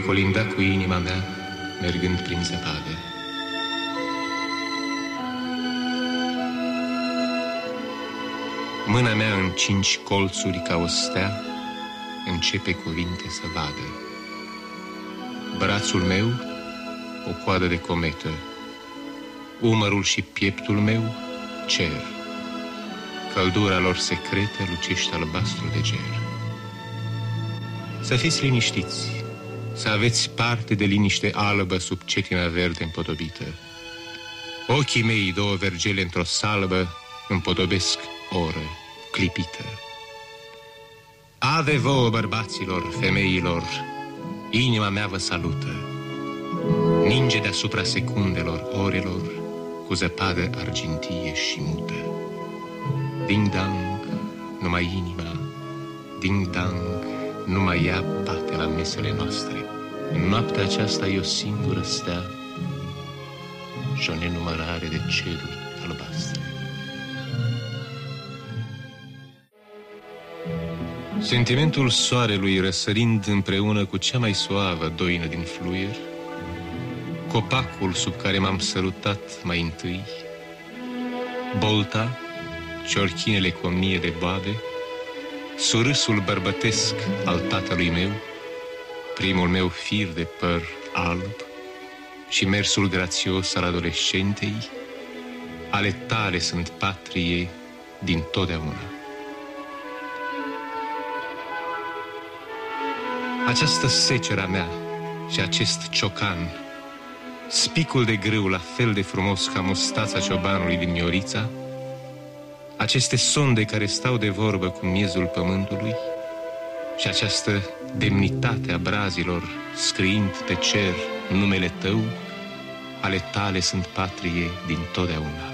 colinda cu inima mea, mergând prin zăpadă. Mâna mea în cinci colțuri ca o stea, începe cuvinte să vadă. Brațul meu, o coadă de cometă, umărul și pieptul meu, cer. Căldura lor secretă lucește albastru de ger. Să fiți liniștiți, să aveți parte de liniște albă sub cetina verde împodobită. Ochii mei, două vergele într-o salbă, împodobesc oră clipită. Ave vouă, bărbaților, femeilor, inima mea vă salută. Ninge deasupra secundelor, orelor, cu zăpadă argintie și mută. Ding-dang, numai inima, ding-dang, numai ea bate la mesele noastre. În noaptea aceasta e o singură stea și o nenumărare de ceruri albastre. Sentimentul soarelui răsărind împreună cu cea mai suavă doină din fluier, copacul sub care m-am sărutat mai întâi, bolta, ciorchinele cu o mie de boabe, surâsul bărbătesc al tatălui meu, primul meu fir de păr alb și mersul grațios al adolescentei, ale tale sunt patrie din totdeauna. Această secera mea și acest ciocan, spicul de grâu la fel de frumos ca mustața ciobanului din Miorița, aceste sonde care stau de vorbă cu miezul pământului și această demnitate a brazilor scriind pe cer numele tău, ale tale sunt patrie din totdeauna.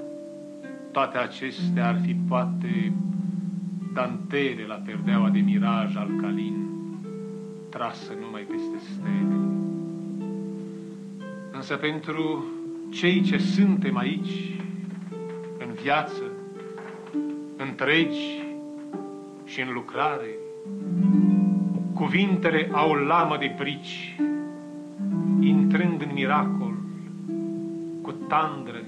toate acestea ar fi poate dantele la perdeaua de miraj alcalin, trasă numai peste stele. Însă pentru cei ce suntem aici, viață, întregi și în lucrare. Cuvintele au lamă de brici, intrând în miracol, cu tandră